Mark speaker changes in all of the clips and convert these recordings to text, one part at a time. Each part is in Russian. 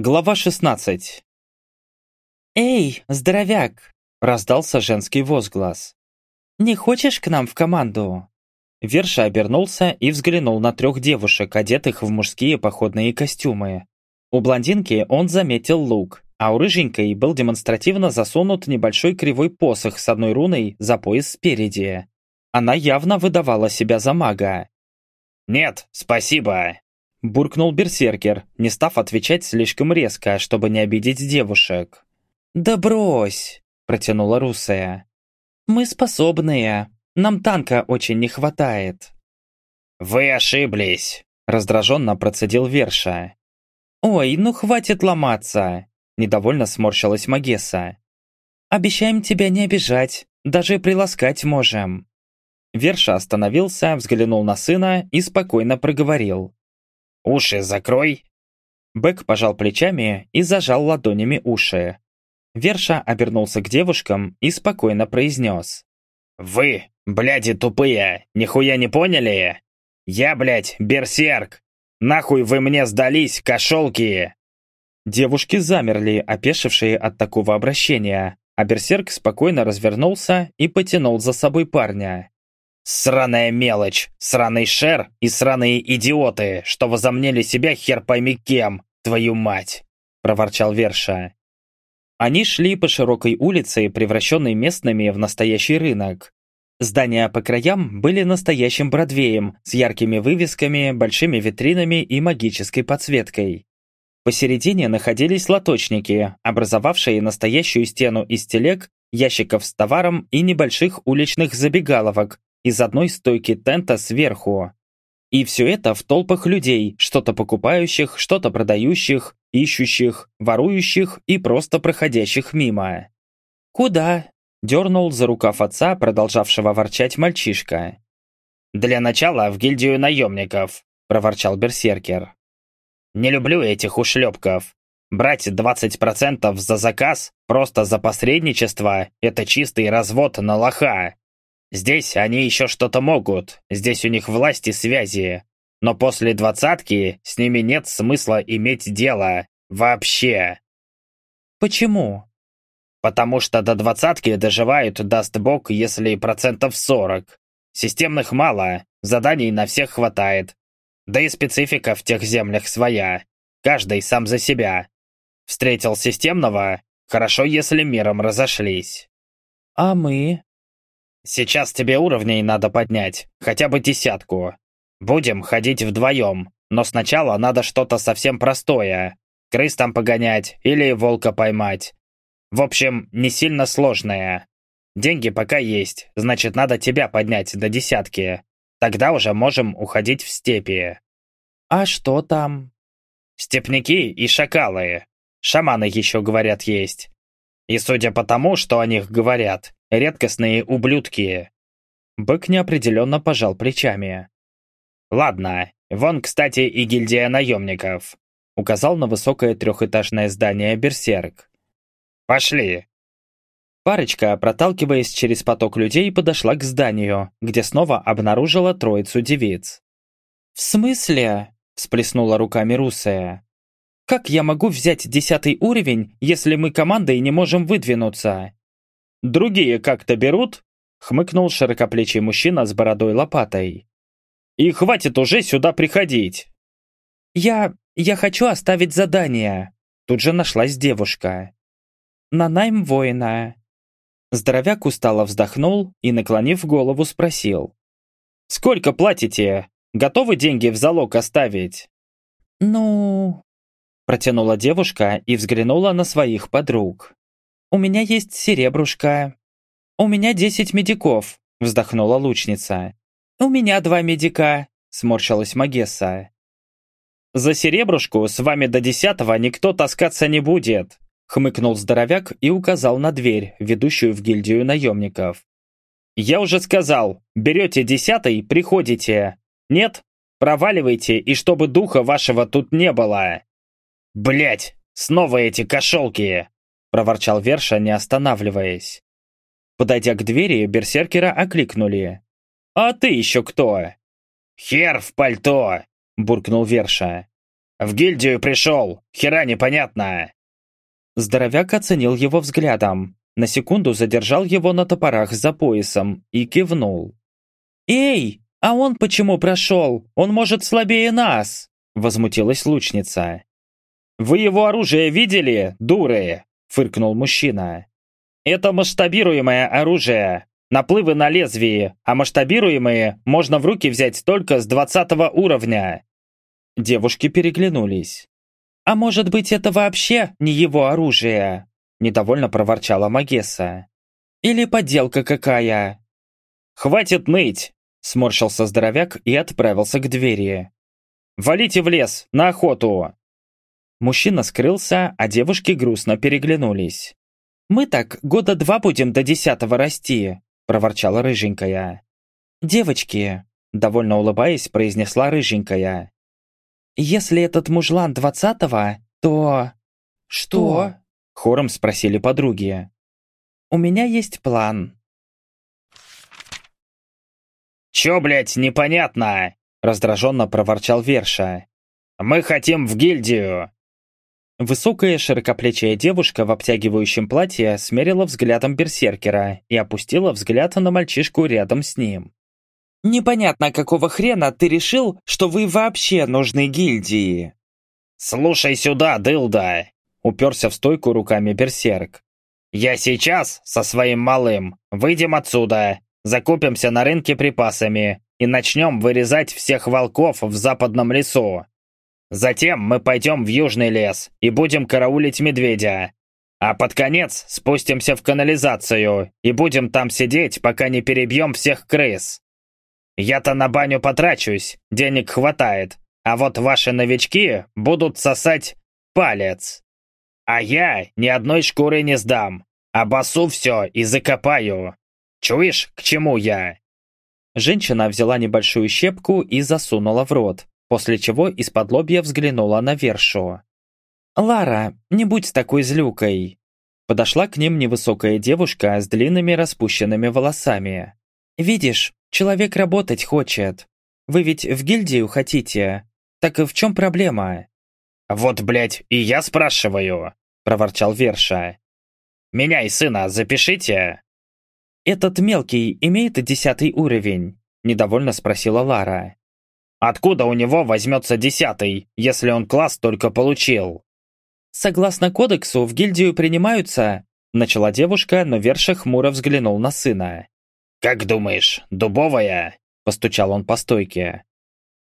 Speaker 1: Глава 16
Speaker 2: «Эй, здоровяк!» – раздался женский возглас. «Не хочешь к нам в команду?»
Speaker 1: Верша обернулся и взглянул на трех девушек, одетых в мужские походные костюмы. У блондинки он заметил лук, а у рыженькой был демонстративно засунут небольшой кривой посох с одной руной за пояс спереди. Она явно выдавала себя за мага.
Speaker 3: «Нет, спасибо!»
Speaker 1: Буркнул берсеркер, не став отвечать слишком резко, чтобы не обидеть девушек.
Speaker 2: «Да брось!» – протянула Русая. «Мы способные. Нам танка очень не хватает».
Speaker 3: «Вы ошиблись!»
Speaker 1: – раздраженно процедил Верша.
Speaker 2: «Ой, ну хватит ломаться!» – недовольно сморщилась Магесса. «Обещаем тебя не обижать, даже приласкать можем».
Speaker 1: Верша остановился, взглянул на сына и спокойно проговорил.
Speaker 3: «Уши закрой!»
Speaker 1: Бэк пожал плечами и зажал ладонями уши. Верша обернулся к девушкам и спокойно произнес.
Speaker 3: «Вы, бляди тупые, нихуя не поняли? Я, блядь, берсерк! Нахуй вы мне сдались, кошелки!»
Speaker 1: Девушки замерли, опешившие от такого обращения, а берсерк спокойно развернулся и потянул за собой парня.
Speaker 3: Сраная мелочь, сраный шер и сраные идиоты, что возомнили себя хер пойми кем, твою мать!» – проворчал Верша.
Speaker 1: Они шли по широкой улице, превращенной местными в настоящий рынок. Здания по краям были настоящим Бродвеем с яркими вывесками, большими витринами и магической подсветкой. Посередине находились лоточники, образовавшие настоящую стену из телег, ящиков с товаром и небольших уличных забегаловок, из одной стойки тента сверху. И все это в толпах людей, что-то покупающих, что-то продающих, ищущих, ворующих и просто проходящих мимо.
Speaker 2: «Куда?» – дернул за рукав отца, продолжавшего ворчать мальчишка.
Speaker 3: «Для начала в гильдию наемников», – проворчал берсеркер. «Не люблю этих ушлепков. Брать 20% за заказ просто за посредничество – это чистый развод на лоха. Здесь они еще что-то могут, здесь у них власти связи. Но после двадцатки с ними нет смысла иметь дело. Вообще.
Speaker 2: Почему?
Speaker 3: Потому что до двадцатки доживают, даст бог, если процентов сорок. Системных мало, заданий на всех хватает. Да и специфика в тех землях своя. Каждый сам за себя. Встретил системного, хорошо, если миром разошлись.
Speaker 2: А мы?
Speaker 3: Сейчас тебе уровней надо поднять, хотя бы десятку. Будем ходить вдвоем, но сначала надо что-то совсем простое. Крыс там погонять или волка поймать. В общем, не сильно сложное. Деньги пока есть, значит надо тебя поднять до десятки. Тогда уже можем уходить в степи.
Speaker 2: А что там?
Speaker 3: Степняки и шакалы. Шаманы еще, говорят, есть. И судя по тому, что о них говорят, редкостные ублюдки.
Speaker 1: Бык неопределенно пожал плечами.
Speaker 3: Ладно, вон, кстати, и гильдия наемников.
Speaker 1: Указал на высокое трехэтажное здание Берсерк.
Speaker 3: Пошли.
Speaker 1: Парочка, проталкиваясь через поток людей, подошла к зданию, где снова обнаружила троицу девиц.
Speaker 2: «В смысле?» – всплеснула руками Русая. Как я могу взять десятый уровень, если мы командой не можем выдвинуться?
Speaker 1: Другие как-то берут? Хмыкнул широкоплечий мужчина с бородой лопатой. И хватит уже сюда приходить.
Speaker 2: Я... я хочу оставить задание. Тут же нашлась девушка. На найм воина.
Speaker 1: Здоровяк устало вздохнул и, наклонив голову, спросил. «Сколько платите? Готовы деньги в залог оставить?»
Speaker 2: «Ну...»
Speaker 1: Протянула девушка и взглянула на своих подруг.
Speaker 2: «У меня есть серебрушка». «У меня десять медиков», — вздохнула лучница. «У меня два медика», — сморщилась Магесса.
Speaker 1: «За серебрушку с вами до десятого никто таскаться не будет», — хмыкнул здоровяк и указал на дверь, ведущую в гильдию наемников. «Я уже сказал, берете десятый, приходите. Нет? Проваливайте, и чтобы духа вашего тут не было».
Speaker 3: Блять, снова эти кошелки!» – проворчал Верша, не останавливаясь.
Speaker 1: Подойдя к двери, берсеркера окликнули. «А ты еще кто?»
Speaker 3: «Хер в пальто!» – буркнул Верша. В гильдию пришел! Хера непонятно!»
Speaker 1: Здоровяк оценил его взглядом, на секунду задержал его на топорах за поясом и кивнул. «Эй, а он почему прошел? Он может слабее нас!» Возмутилась лучница.
Speaker 3: «Вы его оружие видели, дуры?» Фыркнул мужчина. «Это масштабируемое оружие. Наплывы на лезвии, а масштабируемые можно в руки взять только с 20 уровня».
Speaker 1: Девушки переглянулись. «А может быть, это вообще не его оружие?» Недовольно проворчала Магесса. «Или подделка какая?»
Speaker 3: «Хватит ныть!» Сморщился здоровяк и отправился к двери. «Валите в лес, на охоту!»
Speaker 1: Мужчина скрылся, а девушки грустно переглянулись. «Мы так года два будем до десятого расти», – проворчала рыженькая. «Девочки», – довольно улыбаясь, произнесла рыженькая. «Если этот мужлан двадцатого, то...»
Speaker 2: «Что?»
Speaker 1: – хором спросили подруги. «У меня есть план».
Speaker 3: «Чё, блядь, непонятно?» – раздраженно проворчал Верша. «Мы хотим в гильдию!»
Speaker 1: Высокая широкоплечая девушка в обтягивающем платье смерила взглядом берсеркера и опустила взгляд на мальчишку рядом с ним. «Непонятно, какого хрена ты решил, что вы вообще нужны гильдии?»
Speaker 3: «Слушай сюда, дылда!» — уперся в стойку руками берсерк. «Я сейчас со своим малым выйдем отсюда, закупимся на рынке припасами и начнем вырезать всех волков в западном лесу. Затем мы пойдем в южный лес и будем караулить медведя. А под конец спустимся в канализацию и будем там сидеть, пока не перебьем всех крыс. Я-то на баню потрачусь, денег хватает, а вот ваши новички будут сосать палец. А я ни одной шкуры не сдам, обосу все и закопаю. Чуешь, к чему я?»
Speaker 1: Женщина взяла небольшую щепку и засунула в рот, после чего из-под лобья взглянула на Вершу. «Лара, не будь такой злюкой!» Подошла к ним невысокая девушка с длинными распущенными волосами. «Видишь, человек работать хочет. Вы ведь в гильдию хотите. Так в чем проблема?»
Speaker 3: «Вот, блядь, и я спрашиваю!» – проворчал Верша. «Меня и сына запишите!»
Speaker 1: «Этот мелкий имеет десятый уровень?» – недовольно спросила Лара.
Speaker 3: Откуда у него возьмется десятый, если он класс только получил?
Speaker 1: Согласно кодексу, в гильдию принимаются... Начала девушка, но Верша хмуро взглянул на сына.
Speaker 3: «Как думаешь, дубовая?» Постучал он по стойке.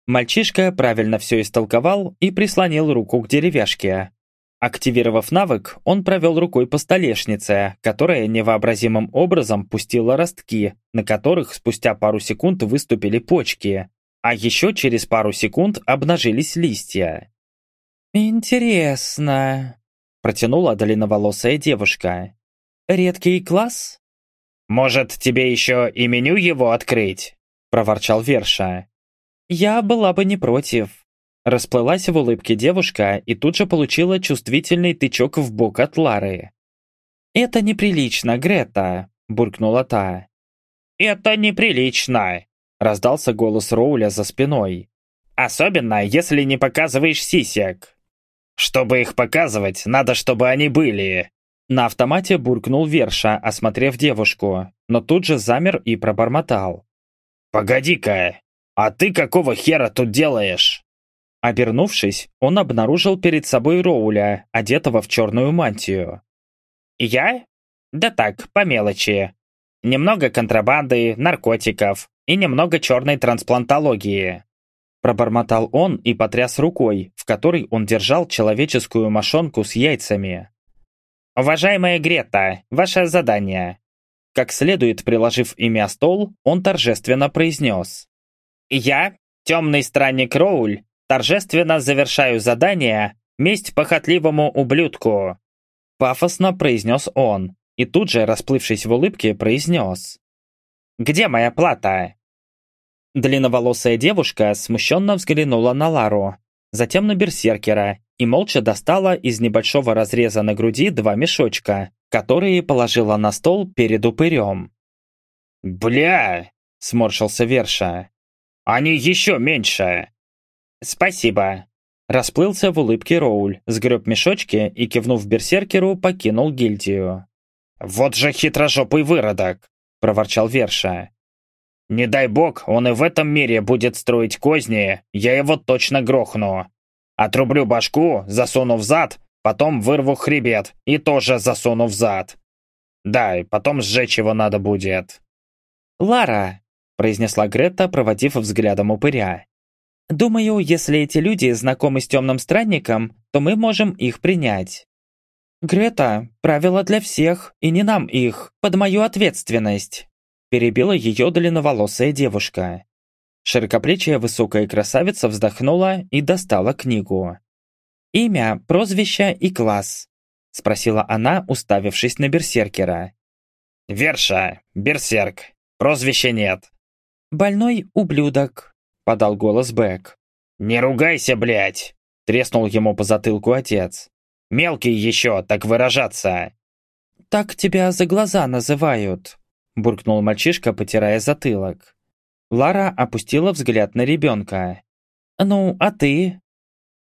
Speaker 1: Мальчишка правильно все истолковал и прислонил руку к деревяшке. Активировав навык, он провел рукой по столешнице, которая невообразимым образом пустила ростки, на которых спустя пару секунд выступили почки, а еще через пару секунд обнажились листья.
Speaker 2: «Интересно», — протянула длинноволосая девушка. «Редкий класс?»
Speaker 3: «Может, тебе еще и меню его открыть?» — проворчал Верша.
Speaker 1: «Я была бы не против». Расплылась в улыбке девушка и тут же получила чувствительный тычок в бок от Лары. «Это неприлично, Грета», — буркнула та.
Speaker 3: «Это неприлично»,
Speaker 1: Раздался голос Роуля за спиной.
Speaker 3: «Особенно, если не показываешь сисек. Чтобы их показывать, надо, чтобы они были».
Speaker 1: На автомате буркнул Верша, осмотрев девушку, но тут же замер и пробормотал.
Speaker 3: «Погоди-ка, а ты какого хера тут делаешь?»
Speaker 1: Обернувшись, он обнаружил перед собой Роуля, одетого в черную мантию.
Speaker 3: «Я? Да так, по мелочи. Немного контрабанды, наркотиков, и немного черной трансплантологии.
Speaker 1: Пробормотал он и потряс рукой, в которой он держал человеческую мошонку с яйцами.
Speaker 3: «Уважаемая Грета, ваше задание!»
Speaker 1: Как следует приложив имя стол, он торжественно произнес.
Speaker 3: «Я, темный странник Роуль, торжественно завершаю задание «Месть похотливому ублюдку».
Speaker 1: Пафосно произнес он, и тут же, расплывшись в улыбке, произнес.
Speaker 3: Где моя плата?»
Speaker 1: Длинноволосая девушка смущенно взглянула на Лару, затем на Берсеркера и молча достала из небольшого разреза на груди два мешочка, которые положила на стол перед упырем.
Speaker 3: «Бля!» — сморщился Верша. «Они еще меньше!»
Speaker 2: «Спасибо!»
Speaker 1: Расплылся в улыбке Роуль, сгреб мешочки и, кивнув берсеркеру, покинул гильдию.
Speaker 3: «Вот же хитрожопый выродок!» – проворчал Верша. «Не дай бог, он и в этом мире будет строить козни, я его точно грохну. Отрублю башку, засуну в зад, потом вырву хребет и тоже засуну в зад. Да, и потом сжечь его надо будет».
Speaker 1: «Лара!» – произнесла Грета, проводив взглядом упыря. Думаю, если эти люди знакомы с темным странником, то мы можем их принять. Грета, правила для всех, и не нам их, под мою ответственность. Перебила ее длинноволосая девушка. Широкоплечья высокая красавица вздохнула и достала книгу. «Имя, прозвище и класс», — спросила она, уставившись на берсеркера.
Speaker 3: «Верша, берсерк, прозвища нет».
Speaker 1: «Больной ублюдок», подал голос Бэк.
Speaker 3: «Не ругайся, блядь!» – треснул ему по затылку отец. «Мелкий еще, так выражаться!»
Speaker 1: «Так тебя за глаза называют», – буркнул мальчишка, потирая затылок. Лара опустила взгляд на ребенка. «Ну, а ты?»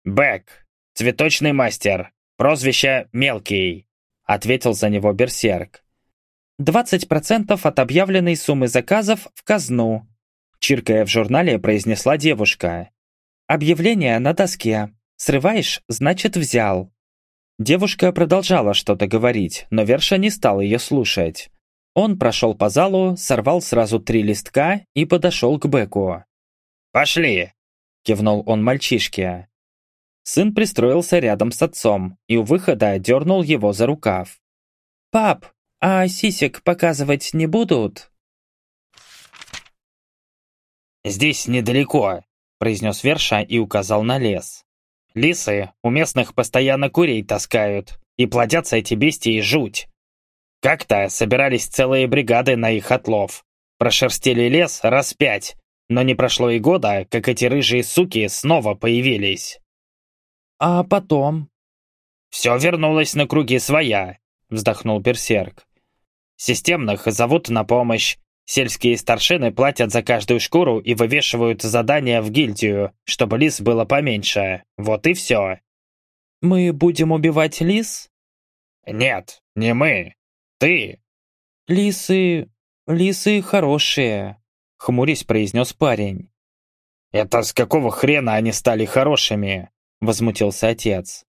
Speaker 3: «Бэк, цветочный мастер, прозвище Мелкий», – ответил за него Берсерк.
Speaker 1: «20% от объявленной суммы заказов в казну», Чиркая в журнале, произнесла девушка. «Объявление на доске. Срываешь, значит взял». Девушка продолжала что-то говорить, но Верша не стал ее слушать. Он прошел по залу, сорвал сразу три листка и подошел к Беку.
Speaker 3: «Пошли!» – кивнул он мальчишке.
Speaker 1: Сын пристроился рядом с отцом и у выхода дернул его за рукав. «Пап, а сисек показывать не будут?»
Speaker 3: «Здесь недалеко», – произнес Верша и указал на лес. «Лисы у местных постоянно курей таскают, и плодятся эти бестии жуть. Как-то собирались целые бригады на их отлов. Прошерстили лес раз пять, но не прошло и года, как эти рыжие суки снова появились».
Speaker 1: «А потом?»
Speaker 3: «Все вернулось на круги своя», – вздохнул Берсерк. «Системных зовут на помощь, Сельские старшины платят за каждую шкуру и вывешивают задания в гильдию, чтобы лис было поменьше. Вот и все.
Speaker 1: Мы будем убивать лис?
Speaker 3: Нет, не мы. Ты.
Speaker 1: Лисы... лисы хорошие, хмурясь произнес парень.
Speaker 3: Это с какого хрена они стали хорошими? Возмутился отец.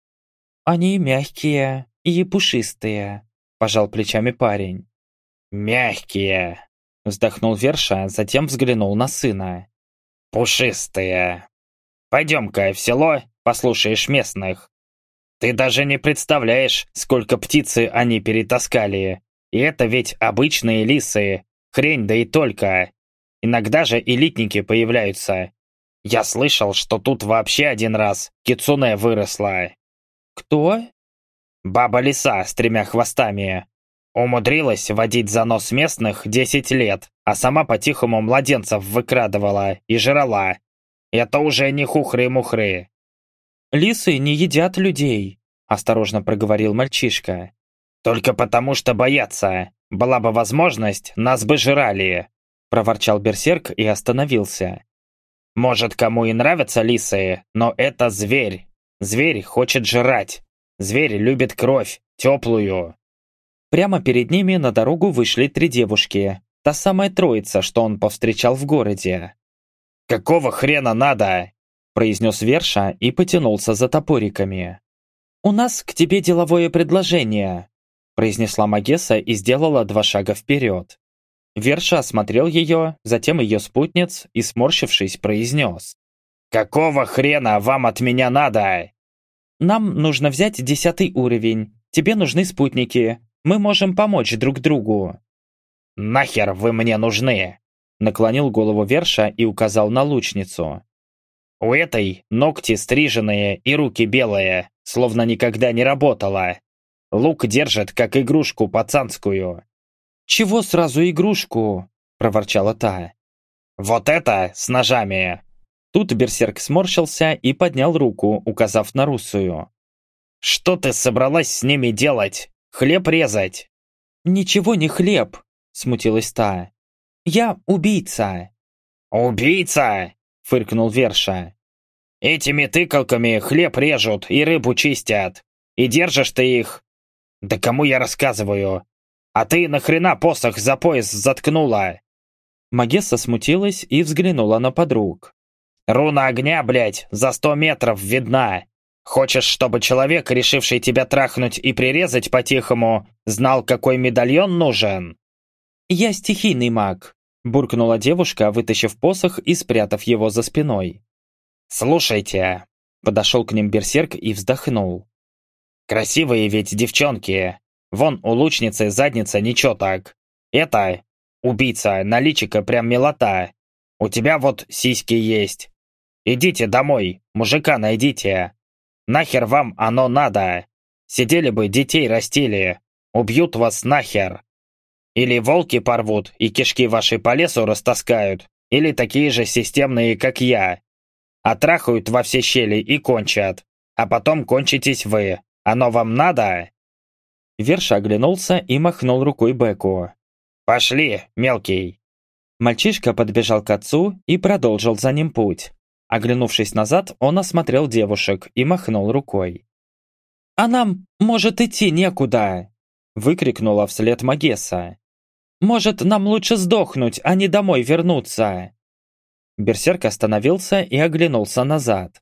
Speaker 1: Они мягкие и пушистые, пожал плечами парень.
Speaker 3: Мягкие,
Speaker 1: Вздохнул Верша, затем взглянул на сына.
Speaker 3: «Пушистые. Пойдем-ка в село, послушаешь местных. Ты даже не представляешь, сколько птицы они перетаскали. И это ведь обычные лисы. Хрень да и только. Иногда же элитники появляются. Я слышал, что тут вообще один раз кицуне выросла.
Speaker 1: Кто?
Speaker 3: Баба-лиса с тремя хвостами. Умудрилась водить за нос местных 10 лет, а сама по-тихому младенцев выкрадывала и жрала. Это уже не хухры-мухры.
Speaker 1: «Лисы не едят людей», – осторожно проговорил мальчишка.
Speaker 3: «Только потому, что боятся. Была бы возможность, нас бы жрали», – проворчал берсерк и остановился. «Может, кому и нравятся лисы, но это зверь. Зверь хочет жрать. Зверь любит кровь, теплую.
Speaker 1: Прямо перед ними на дорогу вышли три девушки. Та самая троица, что он повстречал в городе.
Speaker 3: «Какого хрена надо?»
Speaker 1: произнес Верша и потянулся за топориками. «У нас к тебе деловое предложение», произнесла Магесса и сделала два шага вперед. Верша осмотрел ее, затем ее спутниц и, сморщившись, произнес.
Speaker 3: «Какого хрена вам от меня надо?»
Speaker 1: «Нам нужно взять десятый уровень. Тебе нужны спутники. Мы можем помочь друг другу».
Speaker 3: «Нахер вы мне нужны?»
Speaker 1: Наклонил голову Верша и указал на лучницу.
Speaker 3: «У этой ногти стриженные и руки белые, словно никогда не работала. Лук держит, как игрушку пацанскую».
Speaker 1: «Чего сразу игрушку?» – проворчала та.
Speaker 3: «Вот это с ножами!»
Speaker 1: Тут берсерк сморщился и поднял руку, указав на русую.
Speaker 3: «Что ты собралась с ними делать? Хлеб резать!»
Speaker 1: «Ничего не хлеб!» – смутилась та. «Я убийца!»
Speaker 3: «Убийца!» – фыркнул Верша. Этими тыкалками хлеб режут и рыбу чистят. И держишь ты их... Да кому я рассказываю? А ты нахрена посох за пояс заткнула?»
Speaker 1: Магесса смутилась и взглянула на подруг.
Speaker 3: «Руна огня, блядь, за сто метров видна. Хочешь, чтобы человек, решивший тебя трахнуть и прирезать по-тихому, знал, какой медальон нужен?»
Speaker 1: «Я стихийный маг», – буркнула девушка, вытащив посох и спрятав его за спиной.
Speaker 3: «Слушайте», – подошел к ним берсерк и вздохнул. «Красивые ведь девчонки. Вон у лучницы задница ничего так. Это, убийца, наличика прям милота. У тебя вот сиськи есть. Идите домой, мужика найдите. Нахер вам оно надо? Сидели бы, детей растили. Убьют вас нахер. Или волки порвут и кишки ваши по лесу растаскают, или такие же системные, как я. Отрахают во все щели и кончат. А потом кончитесь вы. Оно вам надо?»
Speaker 1: Верша оглянулся и махнул рукой Беку.
Speaker 3: «Пошли, мелкий!»
Speaker 1: Мальчишка подбежал к отцу и продолжил за ним путь. Оглянувшись назад, он осмотрел девушек и махнул рукой. «А нам, может, идти некуда!» выкрикнула вслед Магесса. «Может, нам лучше сдохнуть, а не домой вернуться?» Берсерк остановился и оглянулся назад.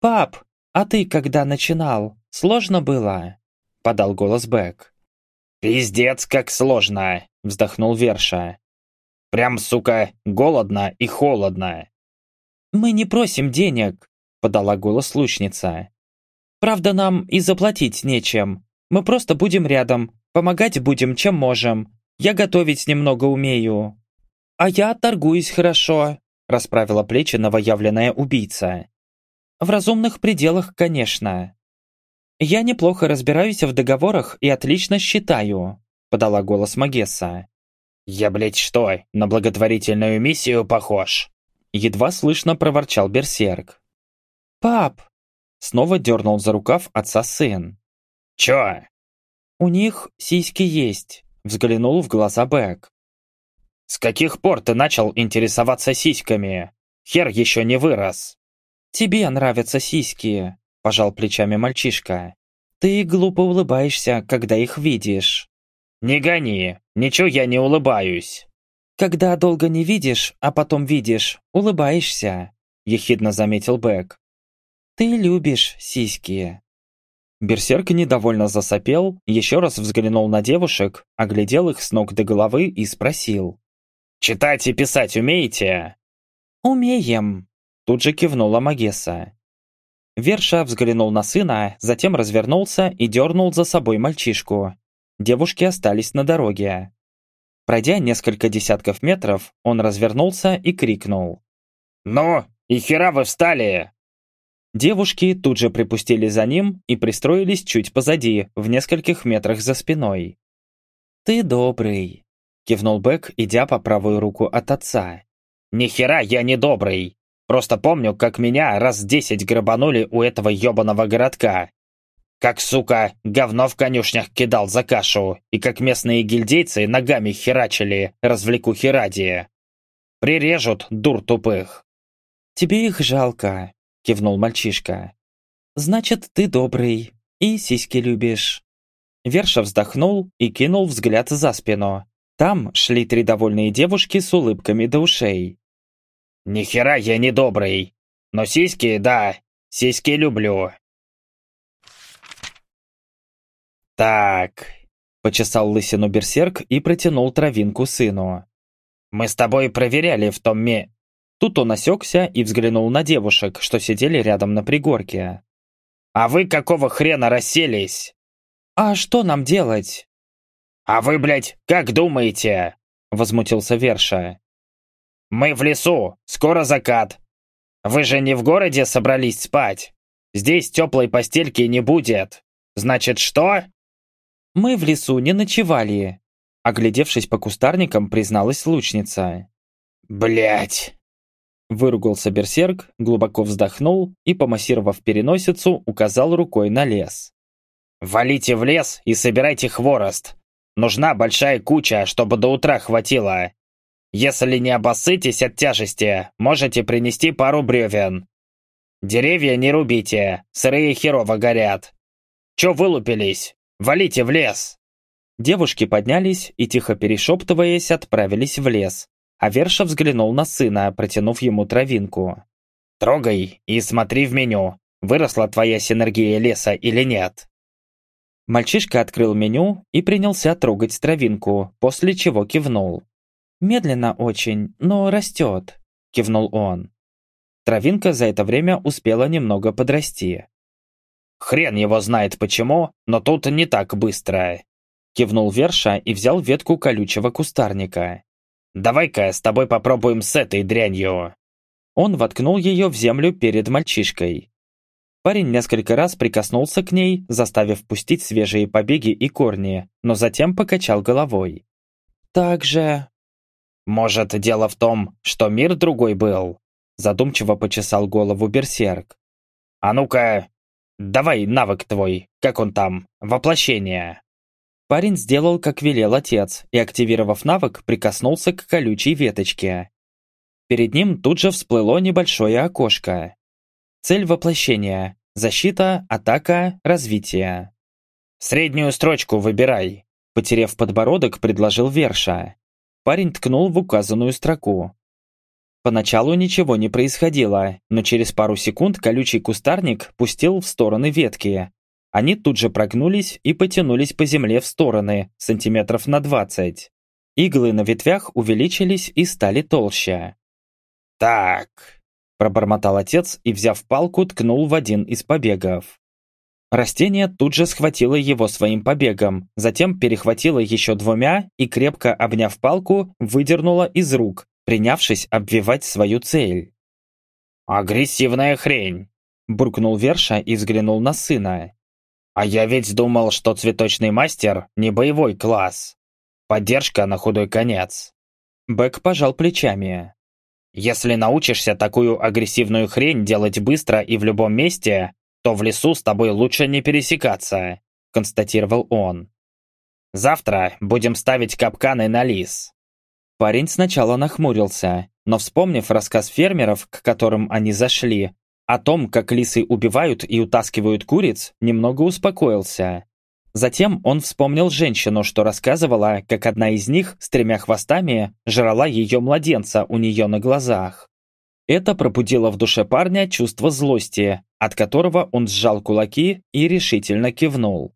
Speaker 1: «Пап, а ты когда начинал, сложно было?» подал голос Бэк.
Speaker 3: «Пиздец, как сложно!» вздохнул Верша. «Прям, сука, голодно и холодно!»
Speaker 1: «Мы не просим денег», — подала голос лучница. «Правда, нам и заплатить нечем. Мы просто будем рядом, помогать будем, чем можем. Я готовить немного умею». «А я торгуюсь хорошо», — расправила плечи новоявленная убийца. «В разумных пределах, конечно». «Я неплохо разбираюсь в договорах и отлично считаю», — подала голос Магесса.
Speaker 3: «Я, блядь, что, на благотворительную миссию похож?»
Speaker 1: Едва слышно проворчал Берсерк. «Пап!» Снова дернул за рукав отца сын.
Speaker 3: «Чё?»
Speaker 1: «У них сиськи есть», взглянул в глаза Бэк.
Speaker 3: «С каких пор ты начал интересоваться сиськами? Хер еще не вырос».
Speaker 1: «Тебе нравятся сиськи», пожал плечами мальчишка. «Ты глупо улыбаешься, когда их видишь».
Speaker 3: «Не гони, ничего я не улыбаюсь».
Speaker 1: «Когда долго не видишь, а потом видишь, улыбаешься», – ехидно заметил Бэк. «Ты любишь сиськи». Берсерк недовольно засопел, еще раз взглянул на девушек, оглядел их с ног до головы и спросил.
Speaker 3: «Читать и писать умеете?»
Speaker 1: «Умеем», – тут же кивнула Магесса. Верша взглянул на сына, затем развернулся и дернул за собой мальчишку. Девушки остались на дороге. Пройдя несколько десятков метров, он развернулся и крикнул.
Speaker 3: «Ну, и хера вы встали!»
Speaker 1: Девушки тут же припустили за ним и пристроились чуть позади, в нескольких метрах за спиной. «Ты добрый», — кивнул Бэк, идя по правую руку от отца.
Speaker 3: «Ни хера я не добрый. Просто помню, как меня раз десять грабанули у этого ёбаного городка. Как, сука, говно в конюшнях кидал за кашу, и как местные гильдейцы ногами херачили развлекухи ради. Прирежут, дур тупых.
Speaker 1: «Тебе их жалко», — кивнул мальчишка. «Значит, ты добрый и сиськи любишь». Верша вздохнул и кинул взгляд за спину. Там шли три довольные девушки с улыбками до ушей.
Speaker 3: «Ни хера я не добрый, но сиськи, да, сиськи люблю». «Так», — почесал лысину берсерк и протянул травинку сыну. «Мы с тобой проверяли в том ме...»
Speaker 1: Тут он осекся и взглянул на девушек, что сидели рядом на пригорке.
Speaker 3: «А вы какого хрена расселись?»
Speaker 1: «А что нам делать?»
Speaker 3: «А вы, блядь, как думаете?» Возмутился Верша. «Мы в лесу, скоро закат. Вы же не в городе собрались спать? Здесь теплой постельки не будет. Значит, что?»
Speaker 1: «Мы в лесу не ночевали», — оглядевшись по кустарникам, призналась лучница.
Speaker 3: Блять!
Speaker 1: Выругался берсерк, глубоко вздохнул и, помассировав переносицу, указал рукой на лес.
Speaker 3: «Валите в лес и собирайте хворост. Нужна большая куча, чтобы до утра хватило. Если не обоссытесь от тяжести, можете принести пару бревен. Деревья не рубите, сырые херово горят. Чё вылупились? Валите в лес!»
Speaker 1: Девушки поднялись и, тихо перешептываясь, отправились в лес, а Верша взглянул на сына, протянув ему травинку.
Speaker 3: «Трогай и смотри в меню, выросла твоя синергия леса или нет».
Speaker 1: Мальчишка открыл меню и принялся трогать травинку, после чего кивнул. «Медленно очень, но растет», – кивнул он. Травинка за это время успела немного подрасти.
Speaker 3: «Хрен его знает почему, но тут не так быстро», – кивнул Верша и взял ветку колючего кустарника. «Давай-ка с тобой попробуем с этой дрянью».
Speaker 1: Он воткнул ее в землю перед мальчишкой. Парень несколько раз прикоснулся к ней, заставив пустить свежие побеги и корни, но затем покачал головой. «Так же...»
Speaker 3: «Может, дело в том, что мир другой был?» Задумчиво почесал голову берсерк. «А ну-ка, давай навык твой, как он там, воплощение!»
Speaker 1: Парень сделал, как велел отец, и, активировав навык, прикоснулся к колючей веточке. Перед ним тут же всплыло небольшое окошко. Цель воплощения – защита, атака, развитие.
Speaker 3: «Среднюю строчку выбирай», – потеряв подбородок, предложил Верша.
Speaker 1: Парень ткнул в указанную строку. Поначалу ничего не происходило, но через пару секунд колючий кустарник пустил в стороны ветки. Они тут же прогнулись и потянулись по земле в стороны, сантиметров на 20. Иглы на ветвях увеличились и стали толще.
Speaker 3: «Так», – пробормотал отец и, взяв палку, ткнул в один из побегов.
Speaker 1: Растение тут же схватило его своим побегом, затем перехватило еще двумя и, крепко обняв палку, выдернуло из рук, принявшись обвивать свою цель.
Speaker 3: «Агрессивная хрень!» – буркнул Верша и взглянул на сына. «А я ведь думал, что цветочный мастер – не боевой класс. Поддержка на худой конец».
Speaker 1: Бэк пожал плечами.
Speaker 3: «Если научишься такую агрессивную хрень делать быстро и в любом месте, то в лесу с тобой лучше не пересекаться», – констатировал он. «Завтра будем ставить капканы на лис.
Speaker 1: Парень сначала нахмурился, но вспомнив рассказ фермеров, к которым они зашли, о том, как лисы убивают и утаскивают куриц, немного успокоился. Затем он вспомнил женщину, что рассказывала, как одна из них с тремя хвостами жрала ее младенца у нее на глазах. Это пробудило в душе парня чувство злости, от которого он сжал кулаки и решительно кивнул.